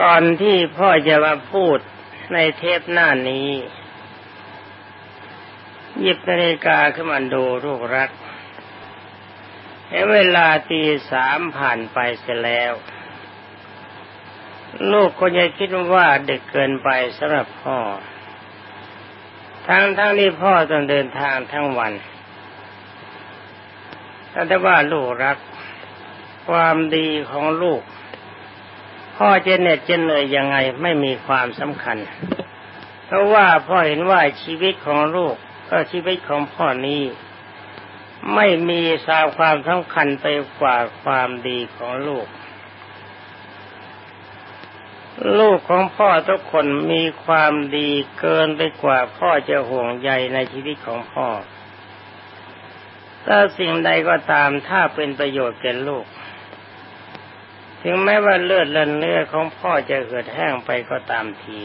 ก่อนที่พ่อจะมาพูดในเทปหน้านี้ หยิบนาฬิกาขึ้นมาดูลูกรักเห็นเวลาตีสามผ่านไปเสียแล้ว ลูกก็จะคิดว่าเด็กเกินไปสำหรับพ่อ ทั้งทั้งนี้พ่อต้องเดินทางทั้งวันแต่ว่าลูกรัก ความดีของลูก พ่อจะเหน็ดจะเหนื่อยยังไงไม่มีความสำคัญ เพราะว่าพ่อเห็นว่าชีวิตของลูกก็ชีวิตของพ่อนี้ ไม่มีสาวความสำคัญไปกว่าความดีของลูก ลูกของพ่อทุกคนมีความดีเกินไปกว่าพ่อจะห่วงใยในชีวิตของพ่อถ้าสิ่งใดก็ตามถ้าเป็นประโยชน์แก่ลูก ถึงแม้ว่าเลือดและเนื้อของพ่อจะเหือดแห้งไปก็ตามที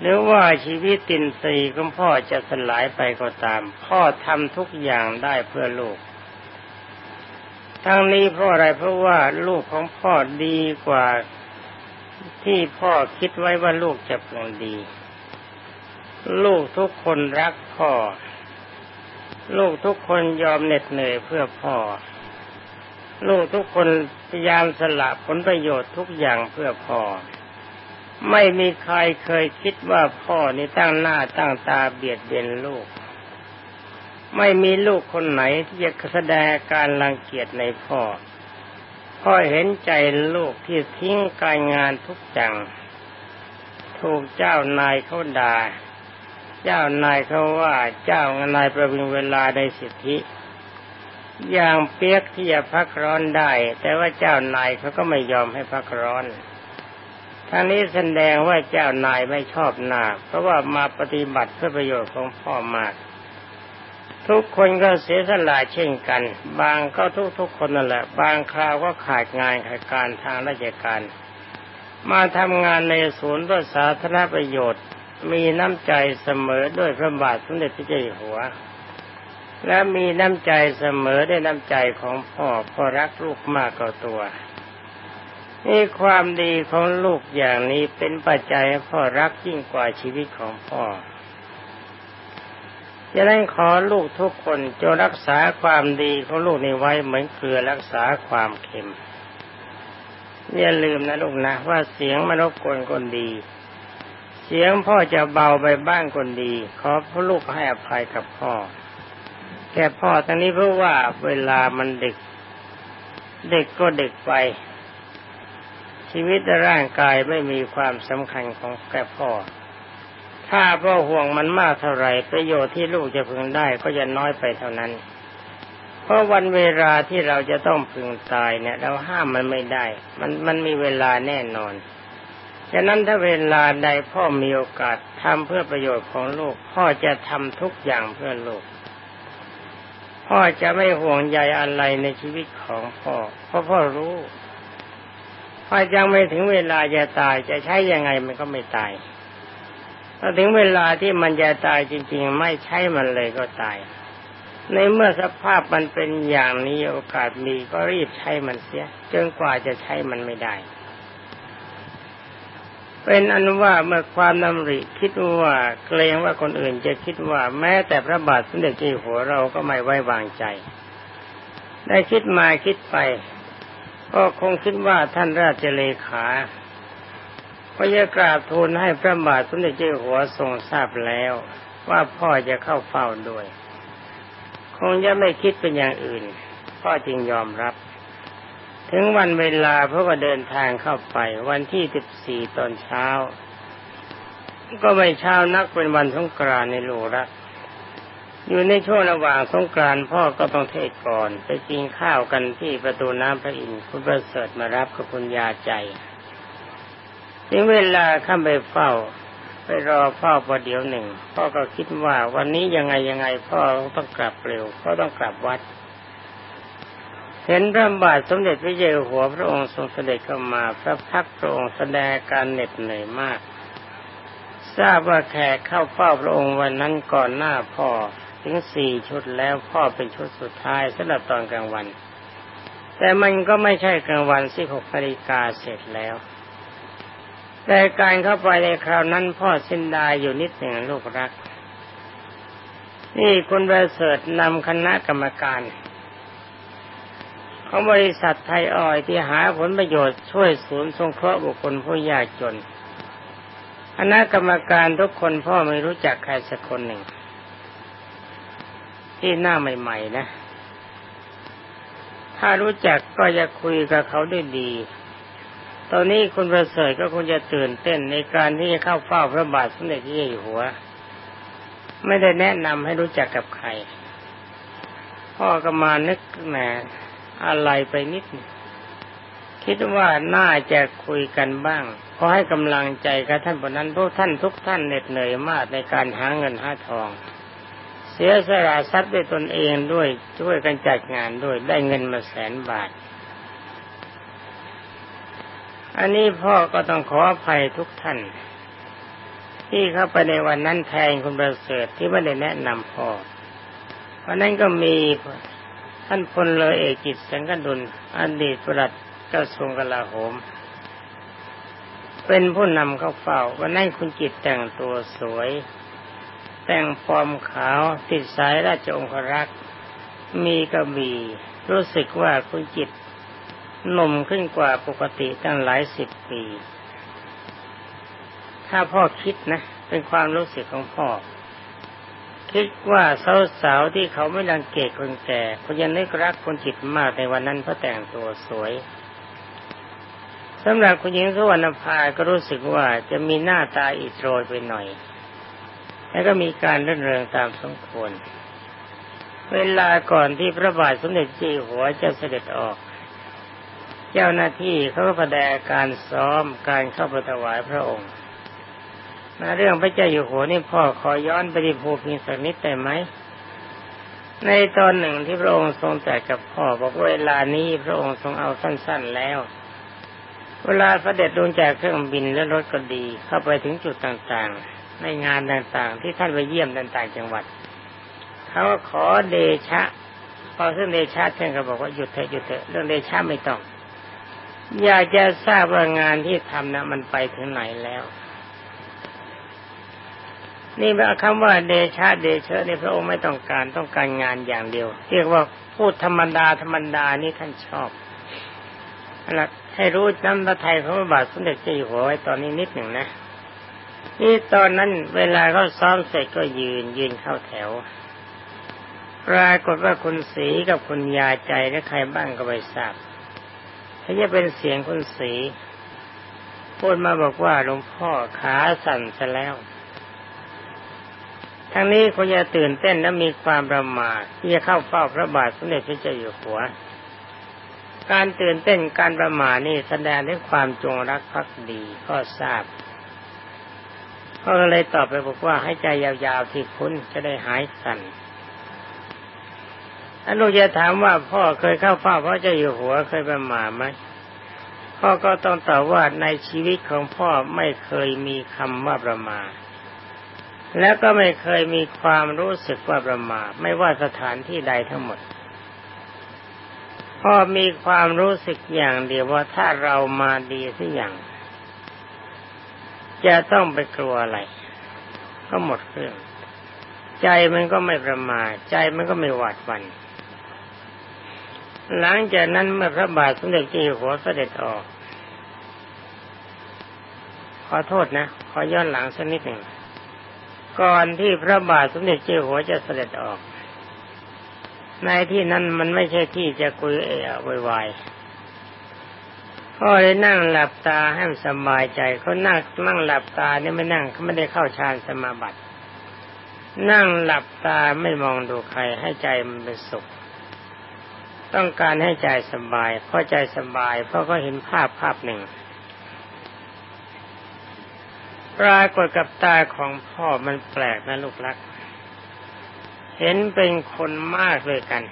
หรือว่าชีวิตตินสีของพ่อจะสลายไปก็ตาม พ่อทำทุกอย่างได้เพื่อลูก ทั้งนี้เพราะอะไรเพราะว่าลูกของพ่อดีกว่าที่พ่อคิดไว้ว่าลูกจะเป็นดี ลูกทุกคนรักพ่อ ลูกทุกคนยอมเหน็ดเหนื่อยเพื่อพ่อ ลูกทุกคนพยายามสละผลประโยชน์ทุกอย่างเพื่อพ่อ ไม่มีใครเคยคิดว่าพ่อนี่ตั้งหน้าตั้งตาเบียดเบียนลูก ไม่มีลูกคนไหนที่จะแสดงการรังเกียจในพ่อ พ่อเห็นใจลูกที่ทิ้งการงานทุกอย่างถูกเจ้านายเขาด่า เจ้านายเขาว่าเจ้านายประวิงเวลาในสิทธิ อย่างเปียกที่จะพักร้อนได้ แต่ว่าเจ้านายเขาก็ไม่ยอมให้พักร้อนทั้งนี้แสดงว่าเจ้านายไม่ชอบหนาเพราะว่ามาปฏิบัติเพื่อประโยชน์ของพ่อมาก ทุกคนก็เสียสละเช่นกัน บางก็ทุกทุกคนนั่นแหละ บางคราวก็ขาดงานขาดการทางราชการ มาทำงานในศูนย์เพื่อสาธารณประโยชน์ มีน้ำใจเสมอด้วยพระบาทสมเด็จพระเจ้าอยู่หัว และมีน้ำใจเสมอได้น้ำใจของพ่อพ่อรักลูกมากกว่าตัวนี่ความดีของลูกอย่างนี้เป็นปัจจัยให้พ่อรักยิ่งกว่าชีวิตของพ่อจะได้ขอลูกทุกคนจงรักษาความดีของลูกนี้ไว้เหมือนเกลือรักษาความเค็มอย่าลืมนะลูกนะว่าเสียงมนกกลคนดี เสียงพ่อจะเบาไปบ้างคนดี ขอพ่อลูกให้อภัยกับพ่อ แก่พ่อทั้งนี้เพราะว่าเวลามันเด็ก เด็กก็เด็กไป ชีวิตร่างกายไม่มีความสำคัญของแก่พ่อ ถ้าพ่อห่วงมันมากเท่าไหร่ประโยชน์ที่ลูกจะพึงได้ก็จะน้อยไปเท่านั้น เพราะวันเวลาที่เราจะต้องพึงตายเนี่ย เราห้ามมันไม่ได้ มันมันมีเวลาแน่นอนฉะนั้นถ้าเวลาใดพ่อมีโอกาสทำเพื่อประโยชน์ของลูก พ่อจะทำทุกอย่างเพื่อลูก พ่อจะไม่ห่วงใยอะไรในชีวิตของพ่อ เพราะพ่อรู้พ่อยังไม่ถึงเวลาจะตายจะใช้ยังไงมันก็ไม่ตายพอถึงเวลาที่มันจะตายจริง ๆ ไม่ใช้มันเลยก็ตาย ในเมื่อสภาพมันเป็นอย่างนี้โอกาสมีก็รีบใช้มันเสียจนกว่าจะใช้มันไม่ได้ เป็นอนุว่าเมื่อความนำริคิดว่าเกรงว่าคนอื่นจะคิดว่าแม้แต่พระบาทสมเด็จเจ้าหัวเราก็ไม่ไว้วางใจ ได้คิดมาคิดไป ก็คงคิดว่าท่านราชเลขาก็จะกราบทูลให้พระบาทสมเด็จเจ้าหัวทรงทราบแล้ว ว่าพ่อจะเข้าเฝ้าด้วย คงจะไม่คิดเป็นอย่างอื่น พ่อจึงยอมรับ ถึงวันเวลาพระว่าเดินทางเข้าไป วันที่สิบสี่ตอนเช้า ก็ไม่เช้านักเป็นวันสงกรานในหลวงรักอยู่ในช่วงระหว่างสงกรานพ่อก็ต้องเทศก่อน ไปกินข้าวกันที่ประตูน้ำพระอินทร์คุณประเสริฐมารับกับคุณยาใจถึงเวลาข้าไปเฝ้า ไปรอเฝ้าประเดี๋ยวหนึ่ง พ่อก็คิดว่าวันนี้ยังไงยังไงพ่อต้องกลับเร็วพ่อต้องกลับวัด เห็นพระบาทสมเด็จพระเจ้าอยู่หัวพระองค์ทรงเสด็จเข้ามา พระพักพระองค์แสดงการเหน็ดเหนื่อยมาก ทราบว่าแขกเข้าเฝ้าพระองค์วันนั้นก่อนหน้าพ่อถึงสี่ชุดแล้วพ่อเป็นชุดสุดท้ายสำหรับตอนกลางวัน แต่มันก็ไม่ใช่กลางวันสิหกนาฬิกาเสร็จแล้ว แต่การเข้าไปในคราวนั้นพ่อเส้นดายอยู่นิดหนึ่งลูกรัก นี่คุณประเสริฐนำคณะกรรมการ ของบริษัทไทยออยที่หาผลประโยชน์ช่วยศูนย์สงเคราะห์บุคคลผู้ยากจนคณะกรรมการทุกคนพ่อไม่รู้จักใครสักคนหนึ่ง ที่หน้าใหม่ๆนะ ถ้ารู้จักก็จะคุยกับเขาด้วยดี ตอนนี้คุณประเสริฐก็คงจะตื่นเต้นในการที่จะเข้าเฝ้าพระบาทสมเด็จพระเจ้าอยู่หัว ไม่ได้แนะนำให้รู้จักกับใครพ่อก็มานึกแหม อะไรไปนิด คิดว่าน่าจะคุยกันบ้างขอให้กำลังใจกับท่านบนนั้นพวกท่านทุกท่านเหน็ดเหนื่อยมากในการหาเงินหาทอง เสียสละทรัพย์ด้วยตนเองด้วยช่วยกันจัดงานด้วยได้เงินมาแสนบาท อันนี้พ่อก็ต้องขออภัยทุกท่าน ที่เข้าไปในวันนั้นแทนคุณประเสริฐที่ไม่ได้แนะนำพ่อเพราะนั้นก็มี ท่านพลเลยเอกจิตสังกดุลอดีตปลัดกระทรวงกลาโหม เป็นผู้นำเข้าเฝ้าวันนั้นคุณจิตแต่งตัวสวย แต่งฟอร์มขาวติดสายราชองครักษ์มีกระบี่รู้สึกว่าคุณจิตหนุ่มขึ้นกว่าปกติตั้งหลายสิบปี ถ้าพ่อคิดนะ เป็นความรู้สึกของพ่อ คิดว่าสาวๆที่เขาไม่รังเกียจคนแก่คนยังนึกรักคนจิตมากในวันนั้นเพราะแต่งตัวสวยสำหรับคุณหญิงสุวรรณภาก็รู้สึกว่าจะมีหน้าตาอิโรยไปหน่อย แล้วก็มีการรื่นเริงตามสมควร เวลาก่อนที่พระบาทสมเด็จจีหัวจะเสด็จออก เจ้าหน้าที่เขาก็แสดงการซ้อมการเข้าไปถวายพระองค์ นะเรื่องพระเจ้าอยู่หัวนี่พ่อขอย้อนไปที่ภูพิงสักนิดได้ไหม ในตอนหนึ่งที่พระองค์ทรงแต่กับพ่อบอกเวลานี้พระองค์ทรงเอาสั้น ๆแล้ว เวลาพระเด็จลงจากเครื่องบินและรถก็ดี เข้าไปถึงจุดต่างๆ ในงานต่างๆ ที่ท่านไปเยี่ยมต่างๆจังหวัดเขาขอเดชะ พอซึ่งเดชะท่านก็บอกว่าหยุดเถอะหยุดเถอะเรื่องเดชะไม่ต้อง อยากจะทราบว่างานที่ทำนะมันไปถึงไหนแล้ว นี่เป็นคำว่าเดชะเดเชในพระองค์ไม่ต้องการต้องการงานอย่างเดียว เรียกว่าพูดธรรมดาธรรมดานี่ท่านชอบหลักให้รู้น้ำพระไทยพระบาทสมเด็จเจ้าอยู่หัวไว้ตอนนี้นิดหนึ่งนะนี่ตอนนั้นเวลาเขาซ้อมเสร็จก็ยืนยืนเข้าแถวปรากฏว่าคุณสีกับคุณยาใจและใครบ้างก็ไปทราบถ้าจะเป็นเสียงคุณสีพูดมาบอกว่าหลวงพ่อขาสั่นซะแล้ว ทั้งนี้คงจะตื่นเต้นและมีความประมาทที่จะเข้าเฝ้าพระบาทสมเด็จพระเจ้าอยู่หัว การตื่นเต้นการประมาทนี่แสดงถึงความจงรักภักดีก็ทราบเขาเลยตอบไปบอกว่าให้ใจยาวๆที่คุณจะได้หายสั่นถ้าลูกจะถามว่าพ่อเคยเข้าเฝ้าพระเจ้าอยู่หัวเคยประมาทไหมพ่อก็ต้องตอบว่าในชีวิตของพ่อไม่เคยมีคำว่าประมาท แล้วก็ไม่เคยมีความรู้สึกว่าประมาทไม่ว่าสถานที่ใดทั้งหมดพ่อมีความรู้สึกอย่างเดียวว่าถ้าเรามาดีสักอย่าง จะต้องไปกลัวอะไร ก็หมดเรื่อง ใจมันก็ไม่ประมาทใจมันก็ไม่หวาดหวัน่นหลังจากนั้นเมื่อพระบาทสมเด็จเจ้าอยู่หัวเสด็จออก ขอโทษนะ ขอย้อนหลังสักนิดหนึ่ง ก่อนที่พระบาทสมเด็จเจ้าหัวจะเสด็จออก ในที่นั้นมันไม่ใช่ที่จะคุยเอะวายพ่อเลยนั่งหลับตาให้สบายใจเขานั่งนั่งหลับตาเนี่ยไม่นั่งเขาไม่ได้เข้าฌานสมาบัตินั่งหลับตาไม่มองดูใครให้ใจมันเป็นสุข ต้องการให้ใจสบายเพราะใจสบายเพราะเขาเห็นภาพภาพหนึ่ง ปรากฏกับตาของพ่อมันแปลกนะลูกรัก เห็นเป็นคนมากเลยกัน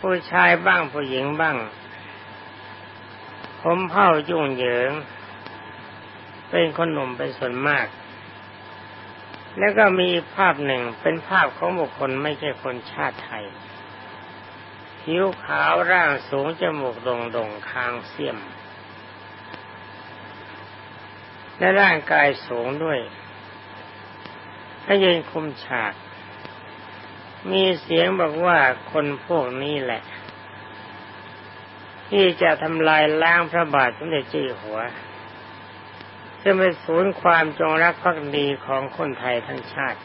ผู้ชายบ้างผู้หญิงบ้าง ผมเผ่ายุ่งเหยิง เป็นคนหนุ่มเป็นส่วนมาก แล้วก็มีภาพหนึ่งเป็นภาพของบุคคลไม่ใช่คนชาติไทยผิวขาวร่างสูงจมูกโด่งๆคางเสียม และร่างกายสูงด้วยถ้ายืนคุมฉาก มีเสียงบอกว่าคนพวกนี้แหละ ที่จะทำลายล้างพระบาทสมเด็จเจ้าหัวซึ่งเป็นศูนย์ความจงรักภักดีของคนไทยทั้งชาติ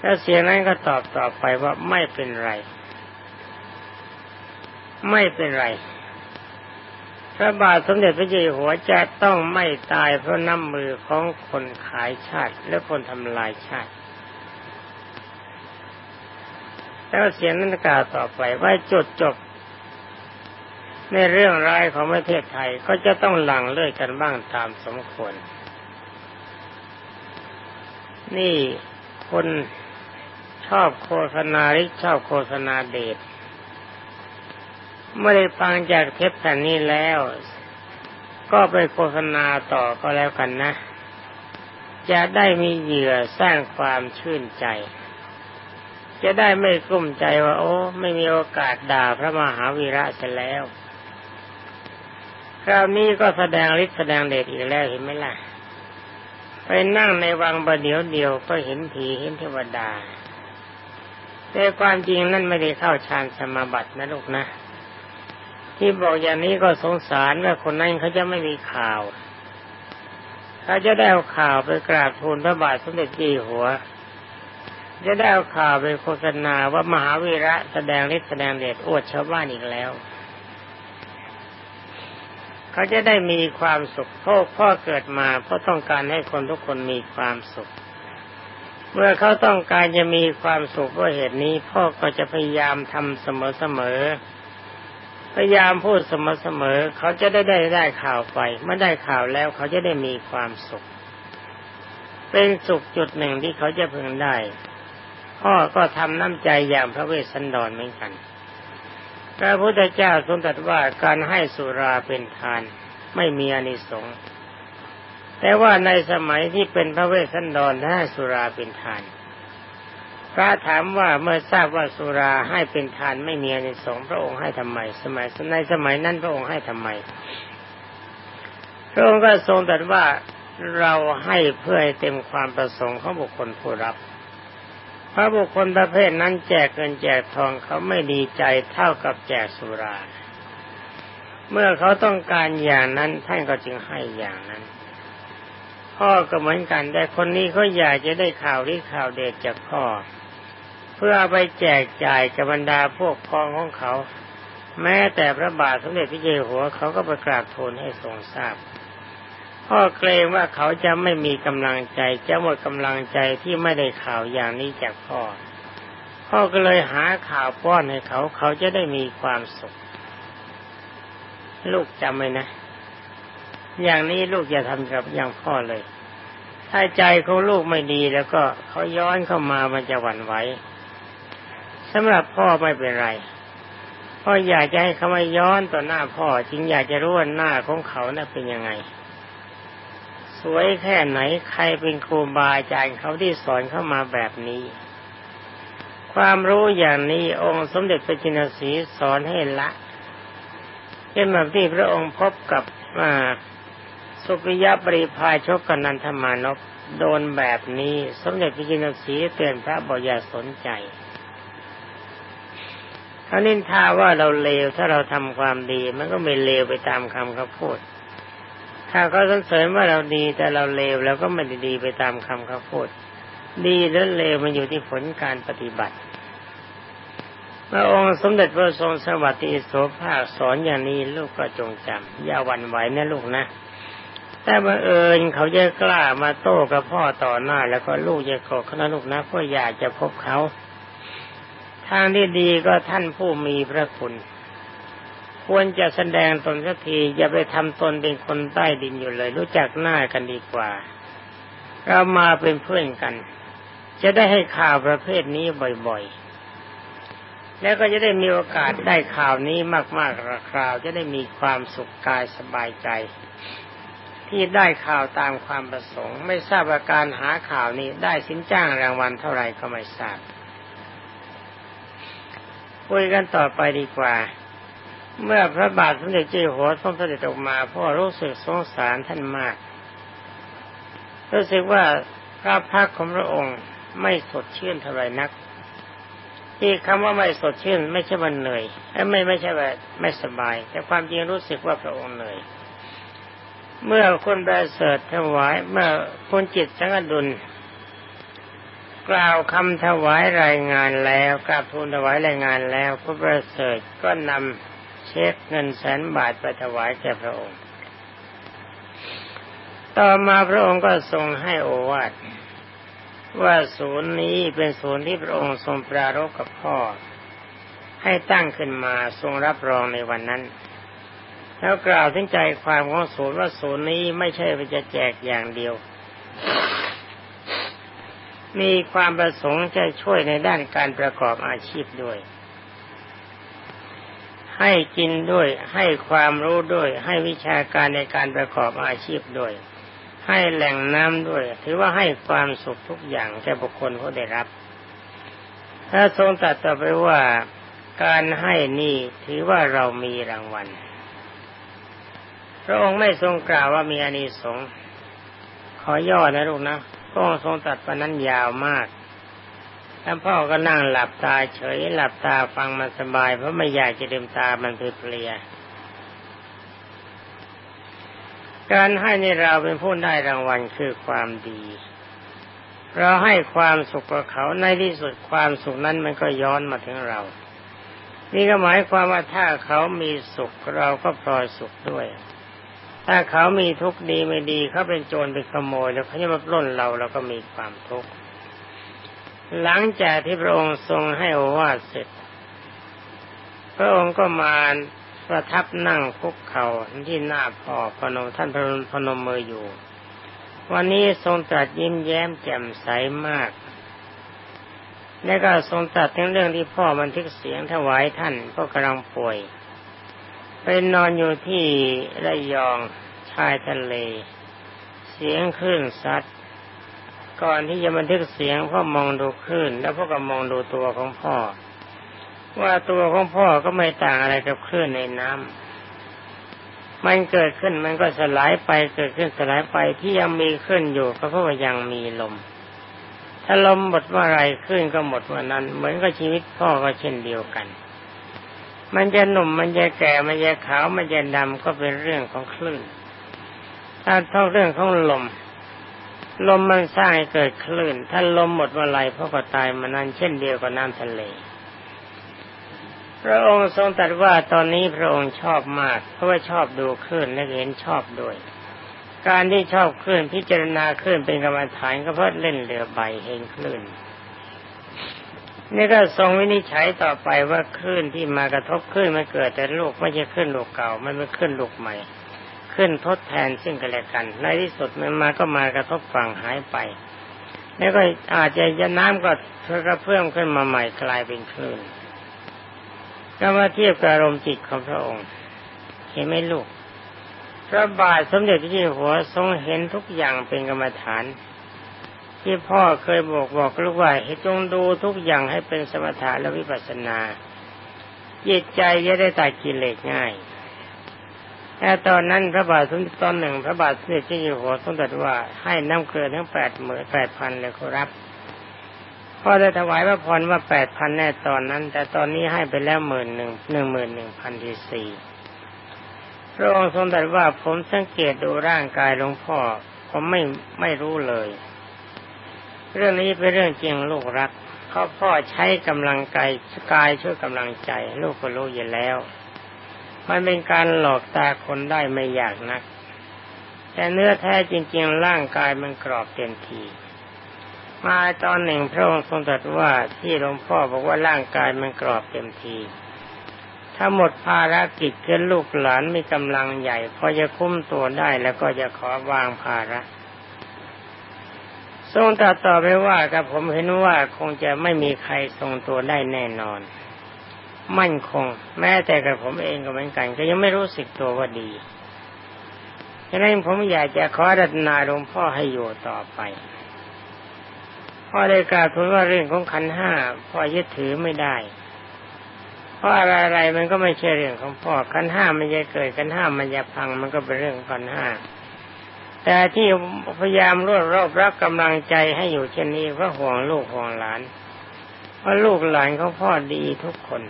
แล้วเสียงนั้นก็ตอบต่อไปว่าไม่เป็นไร ไม่เป็นไร พระบาทสมเด็จพระเจ้าอยู่หัวจะต้องไม่ตายเพราะน้ำมือของคนขายชาติและคนทำลายชาติแล้วเสียงนั้นกล่าวต่อไปว่าจุดจบ ในเรื่องร้ายของประเทศไทยก็จะต้องหลั่งเลื่อยกันบ้างตามสมควร นี่คนชอบโฆษณาหรือชอบโฆษณาเดช ไม่ได้ฟังจากเทปแผ่นนี้แล้ว ก็ไปโฆษณาต่อก็แล้วกันนะ จะได้มีเหยื่อสร้างความชื่นใจ จะได้ไม่กลุ้มใจว่า โอ้ไม่มีโอกาสด่าพระมหาวีระเสร็จแล้ว คราวนี้ก็แสดงฤทธิ์แสดงเดชอีกแล้วเห็นไหมล่ะ ไปนั่งในวังประเดี๋ยวเดียวก็เห็นผีเห็นเทวดาแต่ความจริงนั่นไม่ได้เข้าฌานสมาบัตินะลูกนะ ที่บอกอย่างนี้ก็สงสารว่าคนนั้นเขาจะไม่มีข่าวเขาจะได้เอาข่าวไปกราบทูลพระบาทสมเด็จจีหัว จะได้เอาข่าวไปโฆษณาว่ามหาวีระแสดงฤทธิ์แสดงเดชอวดชาวบ้านอีกแล้ว เขาจะได้มีความสุขพ่อพ่อเกิดมาเพราะต้องการให้คนทุกคนมีความสุข เมื่อเขาต้องการจะมีความสุขเพราะเหตุนี้ พ่อก็จะพยายามทำเสมอๆ พยายามพูดเสมอๆเขาจะได้ได้ได้ข่าวไปเมื่อได้ข่าวแล้วเขาจะได้มีความสุข เป็นสุขจุดหนึ่งที่เขาจะพึงได้พ่อก็ทำน้ำใจอย่างพระเวสสันดรเหมือนกัน พระพุทธเจ้าทรงตรัสว่าการให้สุราเป็นทานไม่มีอนิสงส์แต่ว่าในสมัยที่เป็นพระเวสสันดรให้สุราเป็นทาน พระถามว่าเมื่อทราบว่าสุราให้เป็นทานไม่มีในสงพระองค์ให้ทำไม สมัยในสมัยนั้นพระองค์ให้ทำไม พระองค์ก็ทรงตรัสว่าเราให้เพื่อให้เต็มความประสงค์ของบุคคลผู้รับพระบุคคลประเภทนั้นแจกเงินแจกทองเขาไม่ดีใจเท่ากับแจกสุรา เมื่อเขาต้องการอย่างนั้นท่านก็จึงให้อย่างนั้น พ่อก็เหมือนกันแต่คนนี้เขาอยากจะได้ข่าวที่ข่าวเด็ดจากพ่อ เพื่อไปแจกจ่ายกับบรรดาพวกพ้องของเขา แม้แต่พระบาทสมเด็จพระเจ้าหัวเขาก็ประกราบทูลให้ทรงทราบพ่อเกรงว่าเขาจะไม่มีกำลังใจจะหมดกำลังใจที่ไม่ได้ข่าวอย่างนี้จากพ่อ พ่อก็เลยหาข่าวป้อนให้เขาเขาจะได้มีความสุข ลูกจำไว้นะ อย่างนี้ลูกอย่าทำกับอย่างพ่อเลย ถ้าใจของลูกไม่ดีแล้วก็เขาย้อนเข้ามามันจะหวั่นไหว สำหรับพ่อไม่เป็นไรพ่ออยากจะให้เขามาย้อนต่อหน้าพ่อจึงอยากจะรู้ว่าหน้าของเขาน่ะเป็นยังไง สวยแค่ไหนใครเป็นครูบาอาจารย์เขาที่สอนเข้ามาแบบนี้ ความรู้อย่างนี้องค์สมเด็จพระจินสีสอนให้ละเช่นแบบที่พระองค์พบกับสุปิยบริพายชกกันนันทมานพโดนแบบนี้ สมเด็จพระจินสีเตือนพระบอยาสนใจ เขานินทาว่าเราเลวถ้าเราทำความดี มันก็ไม่เลวไปตามคำเขาพูด ถ้าเขาสรรเสริญว่าเราดีแต่เราเลวเราก็ไม่ได้ดีไปตามคำเขาพูด ดีหรือเลวมันอยู่ที่ผลการปฏิบัติพระองค์สมเด็จพระทรงสวัสดิโสภาคสอนอย่างนี้ลูกก็จงจำอย่าหวั่นไหวนะลูกนะ แต่บังเอิญเขาจะกล้ามาโต้กับพ่อต่อหน้า แล้วก็ลูกจะโกรธเขานะลูกนะเพราะอยากจะพบเขา ทางที่ดีก็ท่านผู้มีพระคุณ ควรจะแสดงตนสักทีอย่าไปทำตนเป็นคนใต้ดินอยู่เลย รู้จักหน้ากันดีกว่า เรามาเป็นเพื่อนกัน จะได้ให้ข่าวประเภทนี้บ่อยๆ แล้วก็จะได้มีโอกาสได้ข่าวนี้มากๆระคราวจะได้มีความสุขกายสบายใจ ที่ได้ข่าวตามความประสงค์ ไม่ทราบว่าการหาข่าวนี้ได้สินจ้างรางวัลเท่าไหร่ก็ไม่ทราบ คุยกันต่อไปดีกว่า เมื่อพระบาทสมเด็จเจ้าหัวทรงเสด็จออกมาพ่อรู้สึกสงสารท่านมาก รู้สึกว่าพระพักของพระองค์ไม่สดชื่นเท่าไรนัก ที่คำว่าไม่สดชื่นไม่ใช่วันเหนื่อยไม่ไม่ใช่ว่าไม่สบาย แต่ความจริงรู้สึกว่าพระองค์เหนื่อยเมื่อคนแบเสดถวายเมื่อคนจิตสังดุล กล่าวคำถวายรายงานแล้วกราบทูลถวายรายงานแล้วพระประเสริฐก็นำเช็คเงินแสนบาทไปถวายแก่พระองค์ ต่อมาพระองค์ก็ทรงให้โอวาทว่าศูนย์นี้เป็นศูนย์ที่พระองค์ทรงปรารภกับพ่อ ให้ตั้งขึ้นมาทรงรับรองในวันนั้น แล้วกล่าวถึงใจความของศูนย์ว่าศูนย์นี้ไม่ใช่จะแจกอย่างเดียว มีความประสงค์จะช่วยในด้านการประกอบอาชีพด้วย ให้กินด้วย ให้ความรู้ด้วย ให้วิชาการในการประกอบอาชีพด้วย ให้แหล่งน้ำด้วย ถือว่าให้ความสุขทุกอย่างแก่บุคคลผู้ได้รับ ถ้าทรงตัดต่อไปว่าการให้นี่ถือว่าเรามีรางวัล พระองค์ไม่ทรงกล่าวว่ามีอานิสงส์ขอย่อนะลูกนะ พระองค์ทรงตัดปนั้นยาวมากแล้วพ่อก็นั่งหลับตาเฉยหลับตาฟังมันสบาย เพราะไม่อยากจะดื่มตามันเพลียการให้ในเราเป็นผู้ได้รางวัลคือความดี เราให้ความสุขกับเขาในที่สุดความสุขนั้นมันก็ย้อนมาถึงเรา นี่ก็หมายความว่าถ้าเขามีสุขเราก็พลอยสุขด้วย ถ้าเขามีทุกข์ดีไม่ดีเขาเป็นโจรเป็นขโมยแล้วเขาจะมาปล้นเราเราก็มีความทุกข์หลังจากที่พระองค์ทรงให้โอวาทเสร็จ พระองค์ก็มาประทับนั่งคุกเข่าที่หน้าพ่อพนมท่านพระพนมมืออยู่ วันนี้ทรงตรัสยิ้มแย้มแจ่มใสมากและก็ทรงตรัสถึงเรื่องที่พ่อบันทึกเสียงถวายท่านก็กำลังป่วย เป็นนอนอยู่ที่ระยองชายทะเล เสียงคลื่นซัด ก่อนที่จะบันทึกเสียงพ่อมองดูคลื่น แล้วพ่อก็มองดูตัวของพ่อ ว่าตัวของพ่อก็ไม่ต่างอะไรกับคลื่นในน้ำมันเกิดขึ้นมันก็สลายไปเกิดขึ้นสลายไปที่ยังมีขึ้นอยู่ก็เพราะว่ายังมีลม ถ้าลมหมดเมื่อไรขึ้นก็หมดเมื่อนั้น เหมือนกับชีวิตพ่อก็เช่นเดียวกัน มันจะหนุ่มมันจะแก่มันจะขาวมันจะดำก็เป็นเรื่องของคลื่นถ้าท่องเรื่องของลม ลมมันสร้างให้เกิดคลื่น ถ้าลมหมดเมื่อไรพ่อก็ตายมานั้นเช่นเดียวกับน้ำทะเล พระองค์ทรงตรัสว่าตอนนี้พระองค์ชอบมาก เพราะว่าชอบดูคลื่นและเห็นชอบด้วย การที่ชอบคลื่นพิจารณาคลื่นเป็นกรรมฐานก็เพราะเล่นเรือใบเห็นคลื่น นี่ก็ทรงวินิจฉัยต่อไปว่าคลื่นที่มากระทบคลื่นมันเกิดแต่ลูกไม่ใช่คลื่นลูกเก่า มันเป็นคลื่นลูกใหม่ขึ้นทดแทนซึ่งกันและกันในที่สุดมันมาก็มากระทบฝั่งหายไป แล้วก็อาจจะยน้ำก็กระเพื่อมขึ้นมาใหม่กลายเป็นคลื่นก็มาเทียบกับอารมณ์จิตของพระองค์ เห็นไหมลูกพระบาทสมเด็จพระเจ้าหัวทรงเห็นทุกอย่างเป็นกรรมฐาน ที่พ่อเคยบอกบอกลูกว่าให้จงดูทุกอย่างให้เป็นสมถะและวิปัสสนาจิตใจจะได้ตัดกิเลสง่ายแต่ตอนนั้นพระบาทสมเด็จตอนหนึ่งพระบาทสมเด็จเจ้าอยู่หัวทรงตรัสว่าให้น้ำเกลือทั้งแปดหมื่นแปดพันเลยครับพ่อได้ถวายพระพรว่าแปดพันแน่ตอนนั้น แต่ตอนนี้ให้ไปแล้วหมื่นหนึ่งหนึ่งหมื่นหนึ่งพันทีสี่พระองค์ทรงตรัสว่าผมสังเกตดูร่างกายหลวงพ่อ ผมไม่ไม่รู้เลย เรื่องนี้เป็นเรื่องจริงลูกรักเขาพ่อใช้กำลังกายกายช่วยกำลังใจ ลูกก็รู้อยู่แล้ว มันเป็นการหลอกตาคนได้ไม่ยากนัก แต่เนื้อแท้จริง ๆ ร่างกายมันกรอบเต็มทีมาตอนหนึ่งพระองค์ทรงตรัสว่าที่หลวงพ่อบอกว่าร่างกายมันกรอบเต็มทีถ้าหมดภารกิจเกินลูกหลานมีกำลังใหญ่ พอจะคุ้มตัวได้แล้วก็จะขอวางภาระ ทรงตัดต่อไปว่ากับผมเห็นว่าคงจะไม่มีใครทรงตัวได้แน่นอน มั่นคง แม้แต่กับผมเองก็เหมือนกัน ก็ยังไม่รู้สึกตัวว่าดีฉะนั้นผมอยากจะขอรัตนาหลวงพ่อให้อยู่ต่อไปพ่อได้กล่าวถึงว่าเรื่องของขันห้าพ่อยึดถือไม่ได้เพราะอะไรๆมันก็ไม่ใช่เรื่องของพ่อขันห้ามันจะเกิดขันห้ามันจะพังมันก็เป็นเรื่องขันห้า แต่ที่พยายามรวบรอบรักกำลังใจให้อยู่เช่นนี้เพราะห่วงลูกห่วงหลานเพราะลูกหลานของพ่อดีทุกคน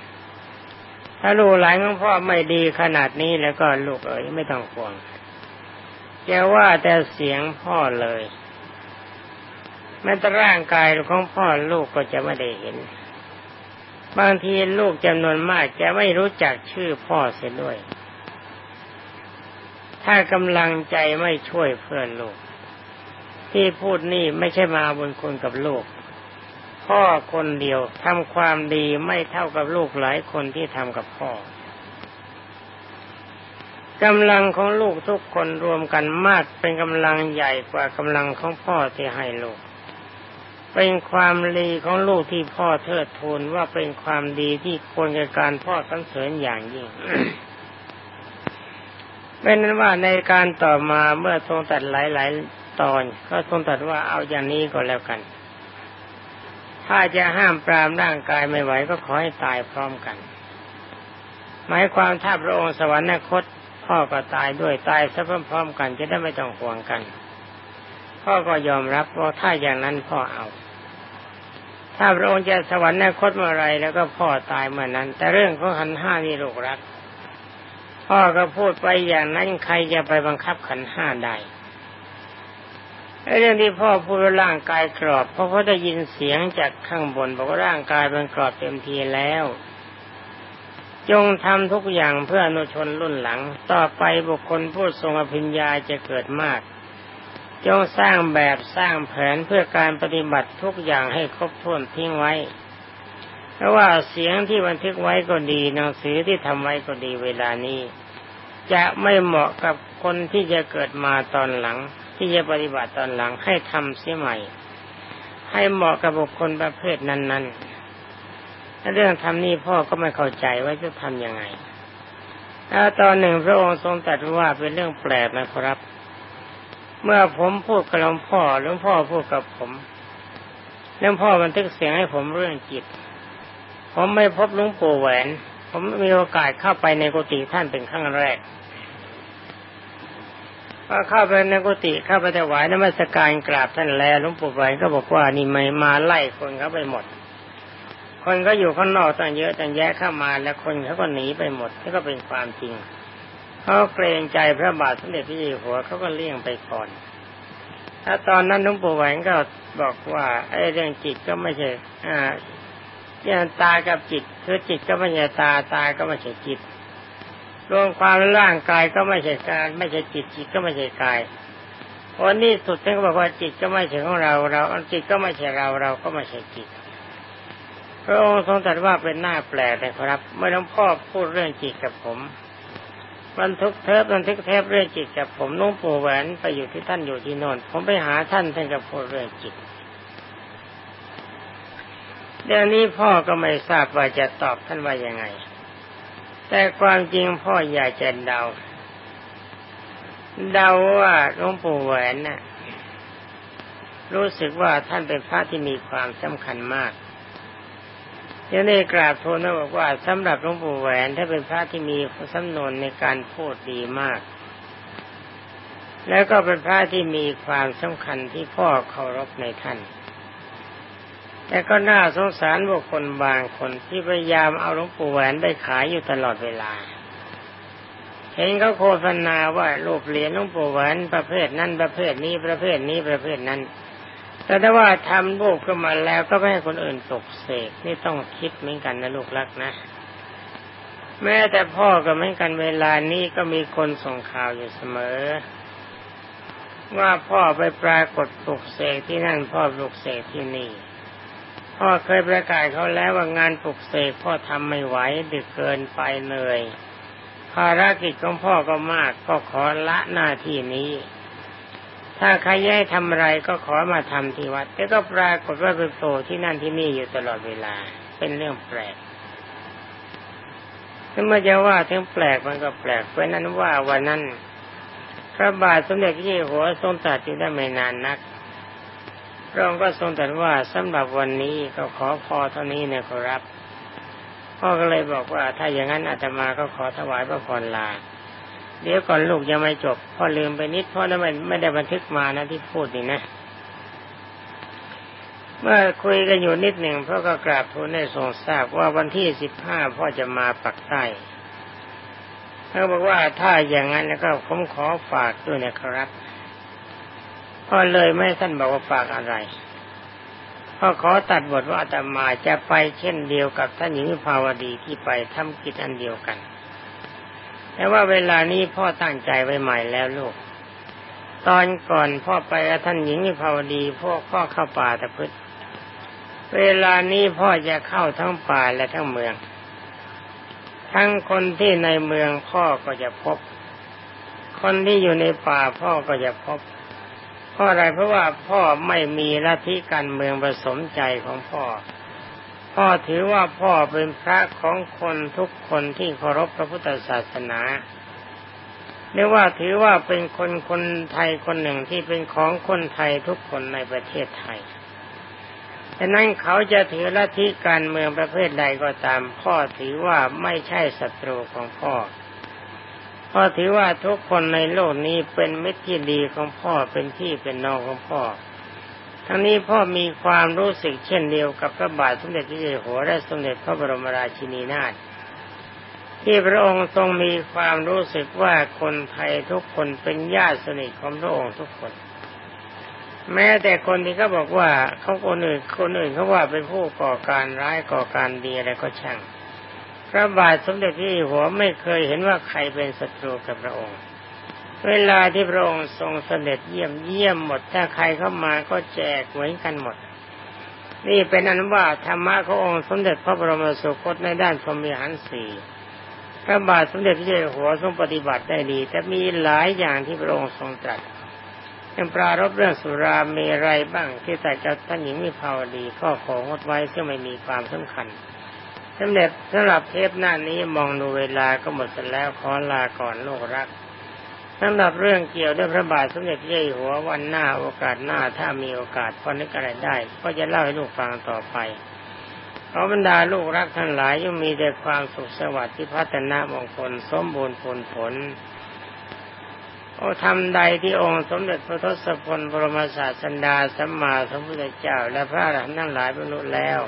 ถ้าลูกหลานของพ่อไม่ดีขนาดนี้แล้วก็ลูกเอ๋ยไม่ต้องห่วงแกว่าแต่เสียงพ่อเลยแม้แต่ร่างกายของพ่อลูกก็จะไม่ได้เห็น บางทีลูกจำนวนมากจะไม่รู้จักชื่อพ่อเสียด้วย ถ้ากำลังใจไม่ช่วยเพื่อนลูกที่พูดนี่ไม่ใช่มาบนคุณกับลูกพ่อคนเดียวทำความดีไม่เท่ากับลูกหลายคนที่ทำกับพ่อกำลังของลูกทุกคนรวมกันมากเป็นกำลังใหญ่กว่ากำลังของพ่อที่ให้ลูก เป็นความดีของลูกที่พ่อเทิดทูนว่าเป็นความดีที่ควรแก่การพ่อสรรเสริญอย่างยิ่ง เป็นนั้นว่าในการต่อมาเมื่อทรงตัดหลาย ๆ ตอน ก็ทรงตัดว่าเอาอย่างนี้ก็แล้วกัน ถ้าจะห้ามปรามร่างกายไม่ไหวก็ขอให้ตายพร้อมกัน หมายความถ้าพระองค์สวรรคตพ่อก็ตายด้วยตายซะพร้อมๆกันจะได้ไม่ต้องห่วงกัน พ่อก็ยอมรับว่าถ้าอย่างนั้นพ่อเอา ถ้าพระองค์จะสวรรคตเมื่อไรแล้วก็พ่อตายเมื่อนั้น แต่เรื่องของขันห้านี่ลูกรัก พ่อก็พูดไปอย่างนั้นใครจะไปบังคับขันห้าได้เรื่องที่พ่อพูดร่างกายกรอบเพราะเขาได้ยินเสียงจากข้างบนบอกว่าร่างกายเป็นกรอบเต็มทีแล้ว จงทำทุกอย่างเพื่ออนุชนรุ่นหลัง ต่อไปบุคคลผู้ทรงอภิญญาจะเกิดมาก จงสร้างแบบสร้างแผนเพื่อการปฏิบัติทุกอย่างให้ครบถ้วนทิ้งไว้ เพราะว่าเสียงที่บันทึกไว้ก็ดี หนังสือที่ทำไว้ก็ดีเวลานี้ จะไม่เหมาะกับคนที่จะเกิดมาตอนหลัง ที่จะปฏิบัติตอนหลังให้ทำเสียใหม่ ให้เหมาะกับบุคคลประเภทนั้นๆเรื่องทำนี่พ่อก็ไม่เข้าใจว่าจะทำยังไงแล้วตอนหนึ่งพระองค์ทรงตรัสว่าเป็นเรื่องแปลกนะครับ เมื่อผมพูดกับหลวงพ่อหลวงพ่อพูดกับผมหลวงพ่อบันทึกเสียงให้ผมเรื่องจิต ผมไม่พบหลวงปู่แหวน ผมมีโอกาสเข้าไปในกุฏิท่านเป็นครั้งแรกพอเข้าไปในกุฏิเข้าไปถวายนมัสการกราบท่านแล้วหลวงปู่แหวนก็บอกว่านี่ไม่มาไล่คนเขาไปหมด คนก็อยู่ข้างนอกตั้งเยอะตั้งแยะเข้ามาแล้วคนเขาก็หนีไปหมดนี่ก็เป็นความจริงเขาเกรงใจพระบาทสมเด็จพระเจ้าอยู่หัวเขาก็เลี่ยงไปก่อนถ้าตอนนั้นหลวงปู่แหวนก็บอกว่าไอ้เรื่องจิตก็ไม่ใช่อ่า ย่างตากับจิตคือจิตก็ไม่ใช่ตาตาก็ไม่ใช่จิตรวมความร่างกายก็ไม่ใช่การไม่ใช่จิตจิตก็ไม่ใช่กายวันนี้สุดท่านก็บอกว่าจิตก็ไม่ใช่ของเราเราจิตก็ไม่ใช่เราเราก็ไม่ใช่จิตพระองค์ทรงตรัสว่าเป็นหน้าแปลกเลยครับ เมื่อหลวงพ่อพูดเรื่องจิตกับผมบันทึกเทปบันทึกเทปเรื่องจิตกับผมนุ่งปู่แหวนไปอยู่ที่ท่านอยู่ที่โน่นผมไปหาท่านท่านก็พูดเรื่องจิต เดี๋ยวนี้พ่อก็ไม่ทราบว่าจะตอบท่านว่ายังไง แต่ความจริงพ่ออยากจะเดา เดาว่าหลวงปู่แหวนน่ะรู้สึกว่าท่านเป็นพระที่มีความสำคัญมากยังได้กราบทูลบอกว่าสำหรับหลวงปู่แหวนถ้าเป็นพระที่มีสำนวนในการพูดดีมาก แล้วก็เป็นพระที่มีความสำคัญที่พ่อเคารพในท่าน แต่ก็น่าสงสารบุคคลบางคนที่พยายามเอาหลวงปู่แหวนไปขายอยู่ตลอดเวลา เห็นเขาโฆษณาว่ารูปเหรียญหลวงปู่แหวนประเภทนั้นประเภทนี้ประเภทนี้ประเภทนั้น แต่ถ้าว่าทำลูกขึ้นมาแล้วก็ไม่ให้คนอื่นตกเสกนี่ต้องคิดเหมือนกันนะลูกรักนะ แม้แต่พ่อก็เหมือนกันเวลานี้ก็มีคนส่งข่าวอยู่เสมอว่าพ่อไปปรากฏปลุกเสกที่นั่นพ่อปลุกเสกที่นี่ พ่อเคยประกาศเขาแล้วว่างานปลุกเสกพ่อทำไม่ไหวดึกเกินไปเหนื่อยภารกิจของพ่อก็มากก็ขอละหน้าที่นี้ ถ้าใครแย่ทำอะไรก็ขอมาทำที่วัดแต่ก็ปรากฏว่าไปโผล่ที่นั่นที่นี่อยู่ตลอดเวลา เป็นเรื่องแปลกถ้ามาจะว่าถึงแปลกมันก็แปลกเพราะนั้นว่าวันนั้นพระบาทสมเด็จพระเจ้าอยู่หัวทรงตรัสอยู่ได้ไม่นานนัก พระองค์ก็ทรงตรัสว่าสำหรับวันนี้ก็ขอพอเท่านี้นะครับพพ่อก็เลยบอกว่าถ้าอย่างนั้นอาตมาก็ขอถวายพระพรลา เดี๋ยวก่อนลูกยังไม่จบพ่อลืมไปนิดพ่อนั้นไม่ได้บันทึกมานะที่พูดนี่นะ เมื่อคุยกันอยู่นิดหนึ่งพ่อก็กราบทูลให้ทรงทราบว่าวันที่สิบห้าพ่อจะมาปักใต้เขาบอกว่าถ้าอย่างนั้นแล้วก็ผมขอฝากด้วยนะครับ พ่อเลยไม่ท่านบอกว่าฝากอะไรพ่อขอตัดบทว่าอาตมาจะไปเช่นเดียวกับท่านหญิงภาวดีที่ไปทำกิจอันเดียวกัน แต่ว่าเวลานี้พ่อตั้งใจไว้ใหม่แล้วลูก ตอนก่อนพ่อไปกับท่านหญิงภาวดีพวกพ่อเข้าป่าตะพึดเวลานี้พ่อจะเข้าทั้งป่าและทั้งเมือง ทั้งคนที่ในเมืองพ่อก็จะพบ คนที่อยู่ในป่าพ่อก็จะพบ เพราะอะไรเพราะว่าพ่อไม่มีลัทธิการเมืองผสมใจของพ่อ พ่อถือว่าพ่อเป็นพระของคนทุกคนที่เคารพพระพุทธศาสนาเรียกว่าถือว่าเป็นคนคนไทยคนหนึ่งที่เป็นของคนไทยทุกคนในประเทศไทยดังนั้นเขาจะถือลัทธิการเมืองประเภทใดก็ตาม พ่อถือว่าไม่ใช่ศัตรูของพ่อ พราะถือว่าทุกคนในโลกนี้เป็นมิตรที่ดีของพ่อเป็นพี่เป็นน้องของพ่อ ทั้งนี้พ่อมีความรู้สึกเช่นเดียวกับพระบาทสมเด็จพระเจ้าอยู่หัวและสมเด็จพระบรมราชินีนาถที่พระองค์ทรงมีความรู้สึกว่าคนไทยทุกคนเป็นญาติสนิทของพระองค์ทุกคน แม้แต่คนที่เขาบอกว่าเขาคนอื่นคนอื่นเขาว่าเป็นผู้ก่อการร้ายก่อการดีอะไรก็ช่าง พระบาทสมเด็จพระเจ้าอยู่หัวไม่เคยเห็นว่าใครเป็นศัตรูกับพระองค์ เวลาที่พระองค์ทรงเสด็จเยี่ยมเยี่ยมหมด ถ้าใครเข้ามาก็แจกเหมือนกันหมด นี่เป็นอันว่าธรรมะขององค์สมเด็จพระบรมสุคตในด้านพรหมิหารสี่พระบาทสมเด็จพระเจ้าอยู่หัวทรงปฏิบัติได้ดี แต่มีหลายอย่างที่พระองค์ทรงตรัสยังปรารบเรื่องสุราเมรัยบ้างที่แต่กับท่านหญิงมีภาวดีก็ของดไว้ซึ่งไม่มีความสำคัญ สำเร็จสำหรับเทปหน้านี้มองดูเวลาก็หมดแล้วขอลาก่อนโลกรักสำหรับเรื่องเกี่ยวด้วยพระบาทสมเด็จเจ้าหัววันหน้าโอกาสหน้าถ้ามีโอกาสพอนึกอะไรได้ ก็จะเล่าให้ลูกฟังต่อไปขอบรรดาลูกรักทั้งหลายย่อมมีแต่ความสุขสวัสดิ์ที่พัฒนามงคลสมบูรณ์ผลผลโอ้ทำใดที่องค์สมเด็จพระทศพลบรมศาสดาสัมมาสัมพุทธเจ้า และพระอรหันต์ทั้งหลายบรรลุแล้ว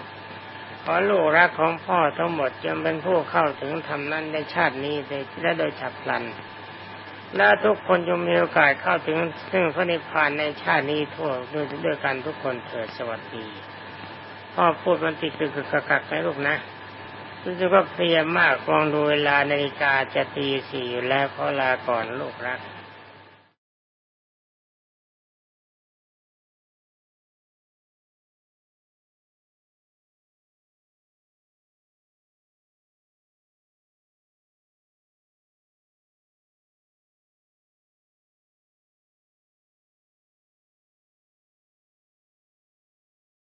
ขอลูกรักของพ่อทั้งหมดจงเป็นผู้เข้าถึงธรรมนั้นในชาตินี้และโดยฉับพลัน และทุกคนจงมีโอกาสเข้าถึงซึ่งพระนิพพานในชาตินี้ทั่วด้วยด้วยกันทุกคนเถิดสวัสดี พ่อพูดมันติดตึกกักกักไหมลูกนะรู้สึกว่าเพลียมากลองดูเวลานาฬิกาจะตีสี่แล้วขอลาก่อนลูกรัก